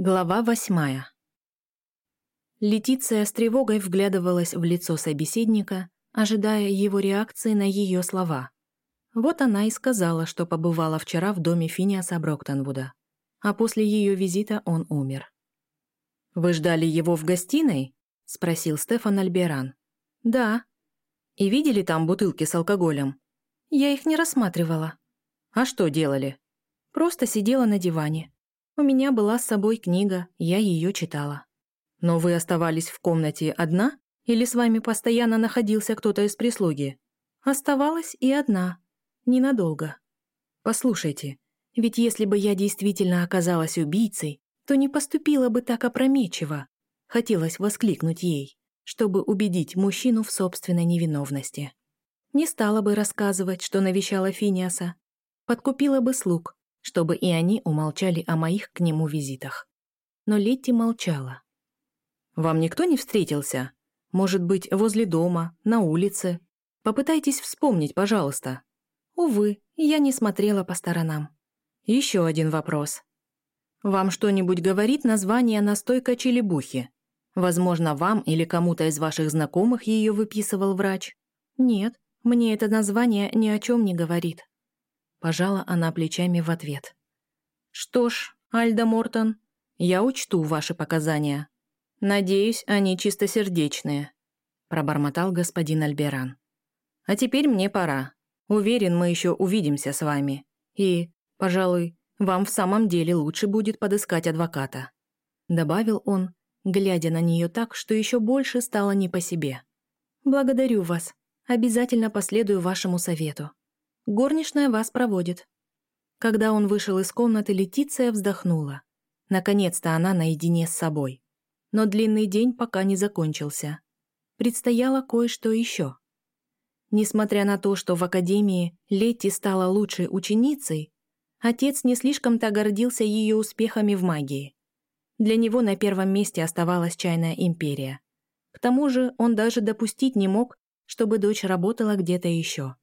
Глава восьмая. Летиция с тревогой вглядывалась в лицо собеседника, ожидая его реакции на ее слова. Вот она и сказала, что побывала вчера в доме Финиаса Броктонвуда, а после ее визита он умер. «Вы ждали его в гостиной?» — спросил Стефан Альберан. «Да». «И видели там бутылки с алкоголем?» «Я их не рассматривала». «А что делали?» «Просто сидела на диване». У меня была с собой книга, я ее читала. Но вы оставались в комнате одна? Или с вами постоянно находился кто-то из прислуги? Оставалась и одна. Ненадолго. Послушайте, ведь если бы я действительно оказалась убийцей, то не поступила бы так опрометчиво. Хотелось воскликнуть ей, чтобы убедить мужчину в собственной невиновности. Не стала бы рассказывать, что навещала Финиаса. Подкупила бы слуг, чтобы и они умолчали о моих к нему визитах. Но Летти молчала. «Вам никто не встретился? Может быть, возле дома, на улице? Попытайтесь вспомнить, пожалуйста». Увы, я не смотрела по сторонам. Еще один вопрос. Вам что-нибудь говорит название настойка челебухи? Возможно, вам или кому-то из ваших знакомых ее выписывал врач? Нет, мне это название ни о чем не говорит. Пожала она плечами в ответ. «Что ж, Альда Мортон, я учту ваши показания. Надеюсь, они чистосердечные», пробормотал господин Альберан. «А теперь мне пора. Уверен, мы еще увидимся с вами. И, пожалуй, вам в самом деле лучше будет подыскать адвоката», добавил он, глядя на нее так, что еще больше стало не по себе. «Благодарю вас. Обязательно последую вашему совету. Горничная вас проводит». Когда он вышел из комнаты, Летиция вздохнула. Наконец-то она наедине с собой. Но длинный день пока не закончился. Предстояло кое-что еще. Несмотря на то, что в академии Летти стала лучшей ученицей, отец не слишком-то гордился ее успехами в магии. Для него на первом месте оставалась чайная империя. К тому же он даже допустить не мог, чтобы дочь работала где-то еще.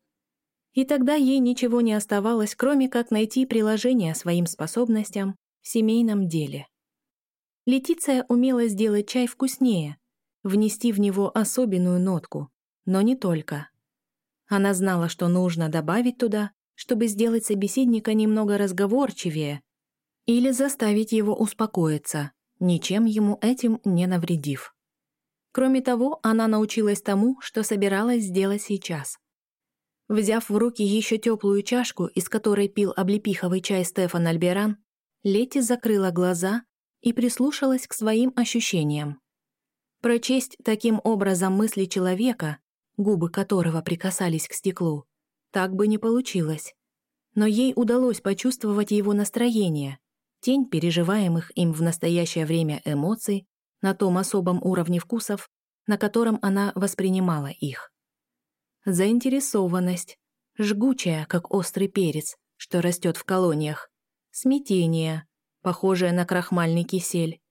И тогда ей ничего не оставалось, кроме как найти приложение своим способностям в семейном деле. Летиция умела сделать чай вкуснее, внести в него особенную нотку, но не только. Она знала, что нужно добавить туда, чтобы сделать собеседника немного разговорчивее или заставить его успокоиться, ничем ему этим не навредив. Кроме того, она научилась тому, что собиралась сделать сейчас. Взяв в руки еще теплую чашку, из которой пил облепиховый чай Стефан Альберан, Лети закрыла глаза и прислушалась к своим ощущениям. Прочесть таким образом мысли человека, губы которого прикасались к стеклу, так бы не получилось. Но ей удалось почувствовать его настроение, тень переживаемых им в настоящее время эмоций на том особом уровне вкусов, на котором она воспринимала их. Заинтересованность, жгучая, как острый перец, что растет в колониях. Смятение, похожее на крахмальный кисель.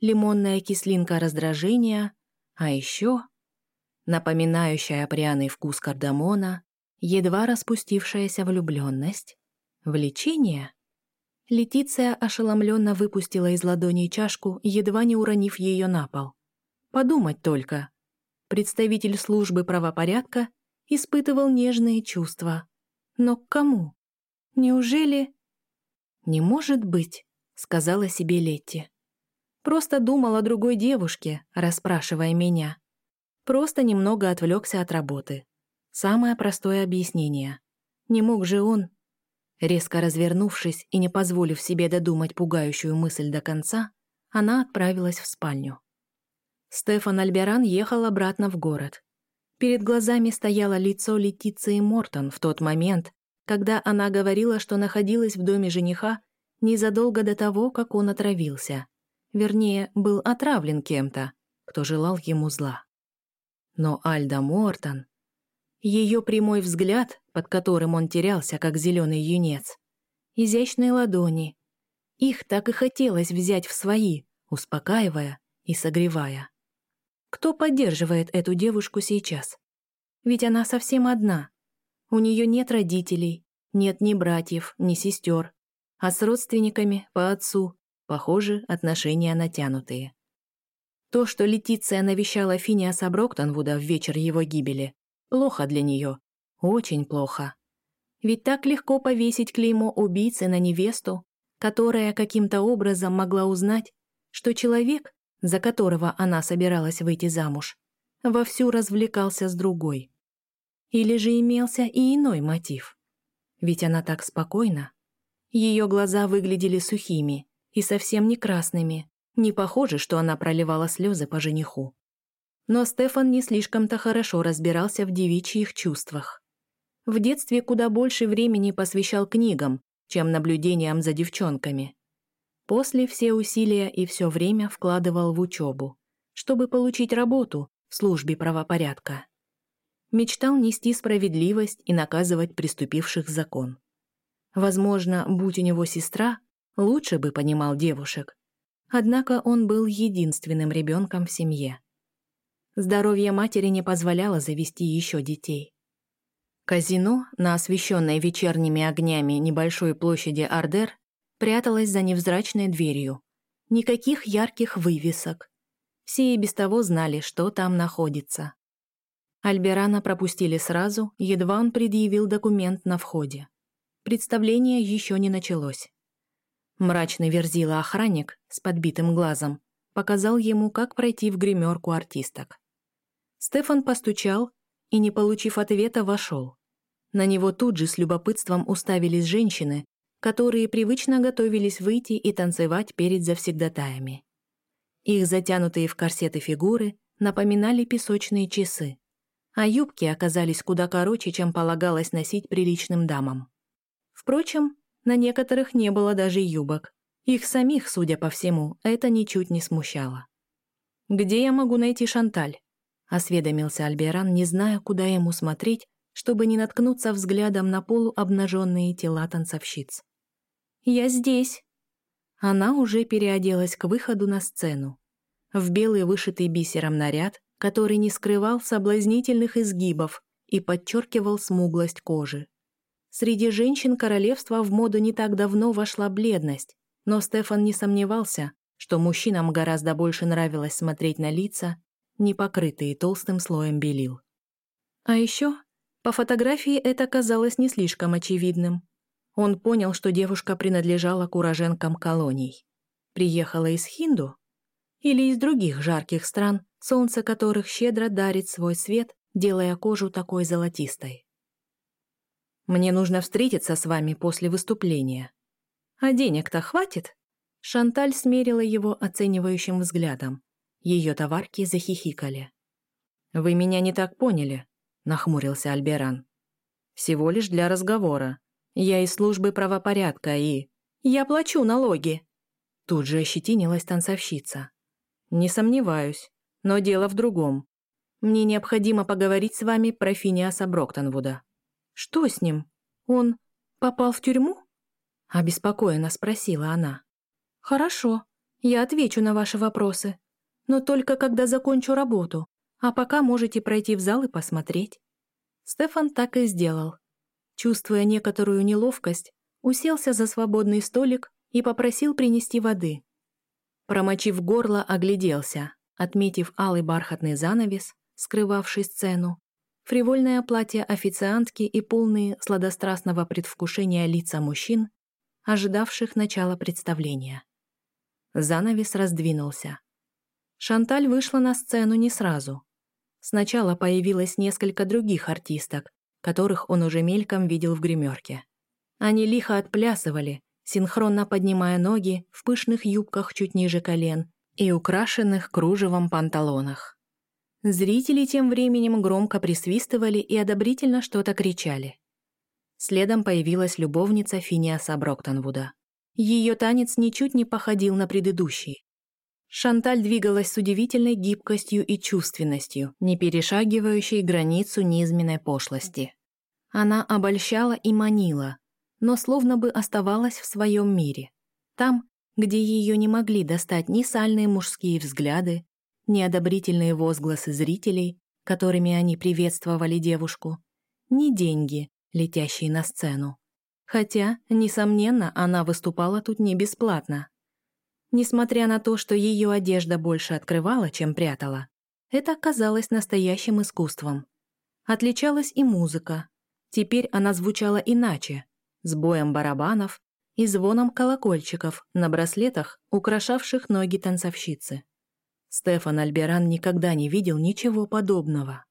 Лимонная кислинка раздражения, а еще напоминающая пряный вкус кардамона, едва распустившаяся влюбленность, влечение. Летиция ошеломленно выпустила из ладони чашку, едва не уронив ее на пол. Подумать только. Представитель службы правопорядка испытывал нежные чувства. Но к кому? Неужели... «Не может быть», — сказала себе Летти. Просто думал о другой девушке, расспрашивая меня. Просто немного отвлекся от работы. Самое простое объяснение. Не мог же он... Резко развернувшись и не позволив себе додумать пугающую мысль до конца, она отправилась в спальню. Стефан Альберан ехал обратно в город. Перед глазами стояло лицо Летиции Мортон в тот момент, когда она говорила, что находилась в доме жениха незадолго до того, как он отравился. Вернее, был отравлен кем-то, кто желал ему зла. Но Альда Мортон... Ее прямой взгляд, под которым он терялся, как зеленый юнец, изящные ладони. Их так и хотелось взять в свои, успокаивая и согревая. Кто поддерживает эту девушку сейчас? Ведь она совсем одна. У нее нет родителей, нет ни братьев, ни сестер. А с родственниками по отцу Похоже, отношения натянутые. То, что Летиция навещала Финиаса Броктонвуда в вечер его гибели, плохо для нее. Очень плохо. Ведь так легко повесить клеймо убийцы на невесту, которая каким-то образом могла узнать, что человек, за которого она собиралась выйти замуж, вовсю развлекался с другой. Или же имелся и иной мотив. Ведь она так спокойна. Ее глаза выглядели сухими и совсем не красными, не похоже, что она проливала слезы по жениху. Но Стефан не слишком-то хорошо разбирался в девичьих чувствах. В детстве куда больше времени посвящал книгам, чем наблюдениям за девчонками. После все усилия и все время вкладывал в учебу, чтобы получить работу в службе правопорядка. Мечтал нести справедливость и наказывать приступивших закон. Возможно, будь у него сестра, лучше бы понимал девушек. Однако он был единственным ребенком в семье. Здоровье матери не позволяло завести еще детей. Казино на освещенной вечерними огнями небольшой площади Ардер пряталось за невзрачной дверью. Никаких ярких вывесок. Все и без того знали, что там находится. Альберана пропустили сразу, едва он предъявил документ на входе. Представление еще не началось. Мрачный верзила охранник с подбитым глазом показал ему, как пройти в гримерку артисток. Стефан постучал и, не получив ответа, вошел. На него тут же с любопытством уставились женщины, которые привычно готовились выйти и танцевать перед завсегдатаями. Их затянутые в корсеты фигуры напоминали песочные часы, а юбки оказались куда короче, чем полагалось носить приличным дамам. Впрочем, на некоторых не было даже юбок. Их самих, судя по всему, это ничуть не смущало. «Где я могу найти Шанталь?» — осведомился Альберан, не зная, куда ему смотреть, чтобы не наткнуться взглядом на полуобнаженные тела танцовщиц. «Я здесь!» Она уже переоделась к выходу на сцену. В белый вышитый бисером наряд, который не скрывал соблазнительных изгибов и подчеркивал смуглость кожи. Среди женщин королевства в моду не так давно вошла бледность, но Стефан не сомневался, что мужчинам гораздо больше нравилось смотреть на лица, не покрытые толстым слоем белил. А еще по фотографии это казалось не слишком очевидным. Он понял, что девушка принадлежала к уроженкам колоний. Приехала из Хинду или из других жарких стран, солнце которых щедро дарит свой свет, делая кожу такой золотистой. Мне нужно встретиться с вами после выступления. А денег-то хватит?» Шанталь смерила его оценивающим взглядом. Ее товарки захихикали. «Вы меня не так поняли», — нахмурился Альберан. «Всего лишь для разговора. Я из службы правопорядка и...» «Я плачу налоги!» Тут же ощетинилась танцовщица. «Не сомневаюсь, но дело в другом. Мне необходимо поговорить с вами про Финиаса Броктонвуда». «Что с ним? Он попал в тюрьму?» Обеспокоенно спросила она. «Хорошо, я отвечу на ваши вопросы, но только когда закончу работу, а пока можете пройти в зал и посмотреть». Стефан так и сделал. Чувствуя некоторую неловкость, уселся за свободный столик и попросил принести воды. Промочив горло, огляделся, отметив алый бархатный занавес, скрывавший сцену, фривольное платье официантки и полные сладострастного предвкушения лица мужчин, ожидавших начала представления. Занавес раздвинулся. Шанталь вышла на сцену не сразу. Сначала появилось несколько других артисток, которых он уже мельком видел в гримерке. Они лихо отплясывали, синхронно поднимая ноги в пышных юбках чуть ниже колен и украшенных кружевом панталонах. Зрители тем временем громко присвистывали и одобрительно что-то кричали. Следом появилась любовница Финиаса Броктонвуда. Ее танец ничуть не походил на предыдущий. Шанталь двигалась с удивительной гибкостью и чувственностью, не перешагивающей границу низменной пошлости. Она обольщала и манила, но словно бы оставалась в своем мире. Там, где ее не могли достать ни сальные мужские взгляды, неодобрительные возгласы зрителей, которыми они приветствовали девушку, ни деньги, летящие на сцену. Хотя, несомненно, она выступала тут не бесплатно. Несмотря на то, что ее одежда больше открывала, чем прятала, это казалось настоящим искусством. Отличалась и музыка. Теперь она звучала иначе, с боем барабанов и звоном колокольчиков на браслетах, украшавших ноги танцовщицы. Стефан Альберан никогда не видел ничего подобного.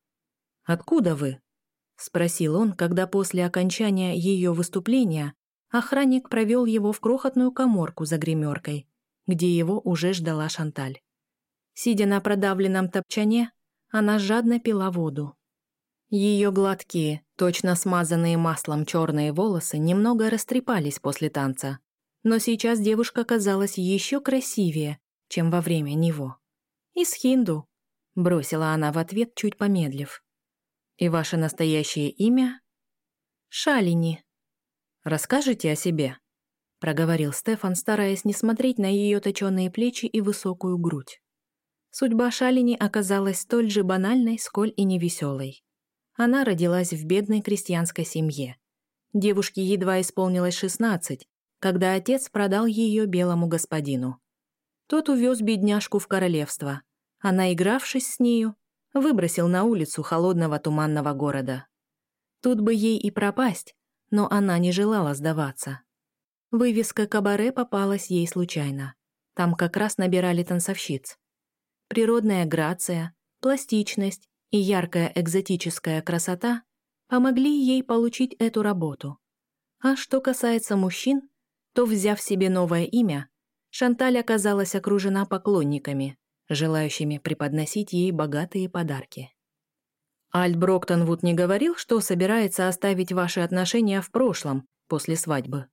«Откуда вы?» — спросил он, когда после окончания ее выступления охранник провел его в крохотную коморку за гримеркой, где его уже ждала Шанталь. Сидя на продавленном топчане, она жадно пила воду. Ее гладкие, точно смазанные маслом черные волосы немного растрепались после танца, но сейчас девушка казалась еще красивее, чем во время него. «Из хинду», — бросила она в ответ, чуть помедлив. «И ваше настоящее имя?» «Шалини». «Расскажите о себе», — проговорил Стефан, стараясь не смотреть на ее точенные плечи и высокую грудь. Судьба Шалини оказалась столь же банальной, сколь и невеселой. Она родилась в бедной крестьянской семье. Девушке едва исполнилось 16, когда отец продал ее белому господину. Тот увез бедняжку в королевство, а наигравшись с нею, выбросил на улицу холодного туманного города. Тут бы ей и пропасть, но она не желала сдаваться. Вывеска кабаре попалась ей случайно. Там как раз набирали танцовщиц природная грация, пластичность и яркая экзотическая красота помогли ей получить эту работу. А что касается мужчин, то, взяв себе новое имя, Шанталь оказалась окружена поклонниками, желающими преподносить ей богатые подарки. Альт Броктонвуд не говорил, что собирается оставить ваши отношения в прошлом, после свадьбы,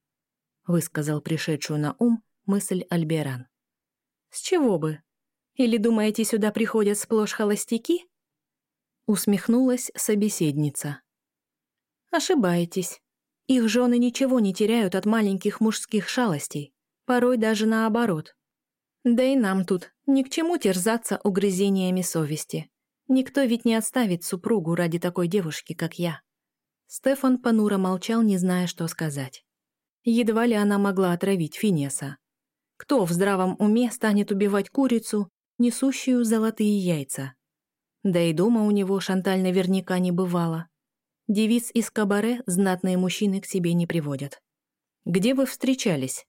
высказал пришедшую на ум мысль Альберан. С чего бы? Или думаете, сюда приходят сплошь холостяки?» Усмехнулась собеседница. «Ошибаетесь. Их жены ничего не теряют от маленьких мужских шалостей, порой даже наоборот. Да и нам тут ни к чему терзаться угрызениями совести. Никто ведь не отставит супругу ради такой девушки, как я». Стефан понуро молчал, не зная, что сказать. Едва ли она могла отравить Финеса. Кто в здравом уме станет убивать курицу несущую золотые яйца. Да и дома у него Шанталь наверняка не бывало. Девиц из кабаре знатные мужчины к себе не приводят. «Где вы встречались?»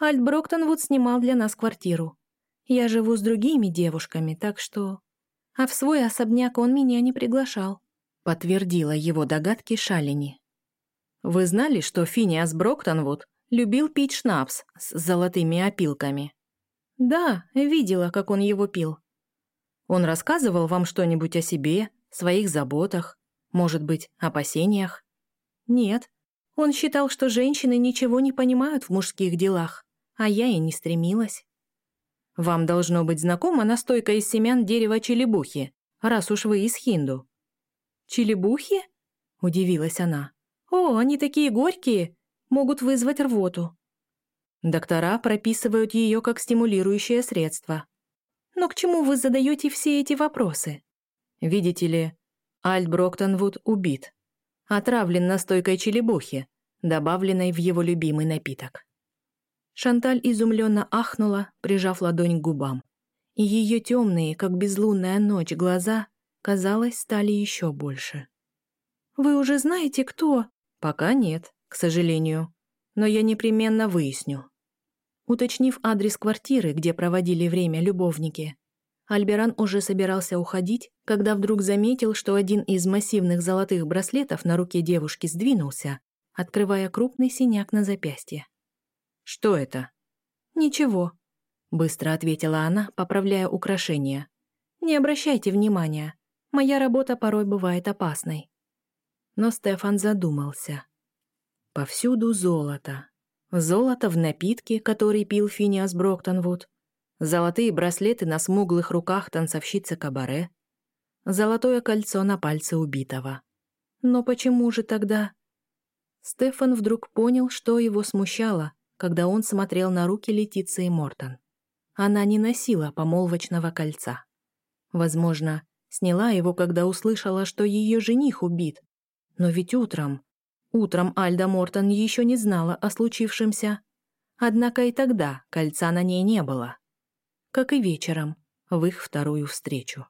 Альт Броктонвуд снимал для нас квартиру. Я живу с другими девушками, так что... А в свой особняк он меня не приглашал», — подтвердила его догадки Шалини. «Вы знали, что Финиас Броктонвуд любил пить шнапс с золотыми опилками?» «Да, видела, как он его пил». «Он рассказывал вам что-нибудь о себе, своих заботах, может быть, опасениях?» «Нет. Он считал, что женщины ничего не понимают в мужских делах, а я и не стремилась». «Вам должно быть знакома настойка из семян дерева челебухи, раз уж вы из хинду». «Челебухи?» – удивилась она. «О, они такие горькие, могут вызвать рвоту». Доктора прописывают ее как стимулирующее средство. Но к чему вы задаете все эти вопросы? Видите ли, Альт Броктонвуд убит. Отравлен настойкой челебухи, добавленной в его любимый напиток. Шанталь изумленно ахнула, прижав ладонь к губам. И ее темные, как безлунная ночь, глаза, казалось, стали еще больше. «Вы уже знаете, кто?» «Пока нет, к сожалению. Но я непременно выясню». Уточнив адрес квартиры, где проводили время любовники, Альберан уже собирался уходить, когда вдруг заметил, что один из массивных золотых браслетов на руке девушки сдвинулся, открывая крупный синяк на запястье. «Что это?» «Ничего», — быстро ответила она, поправляя украшение. «Не обращайте внимания. Моя работа порой бывает опасной». Но Стефан задумался. Повсюду золото, Золото в напитке, который пил Финиас Броктонвуд. Золотые браслеты на смуглых руках танцовщицы кабаре. Золотое кольцо на пальце убитого. Но почему же тогда... Стефан вдруг понял, что его смущало, когда он смотрел на руки Летиции Мортон. Она не носила помолвочного кольца. Возможно, сняла его, когда услышала, что ее жених убит. Но ведь утром Утром Альда Мортон еще не знала о случившемся. Однако и тогда кольца на ней не было. Как и вечером, в их вторую встречу.